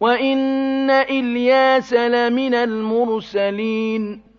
وَإِنَّ إِلْيَاسَ لَمِنَ الْمُرْسَلِينَ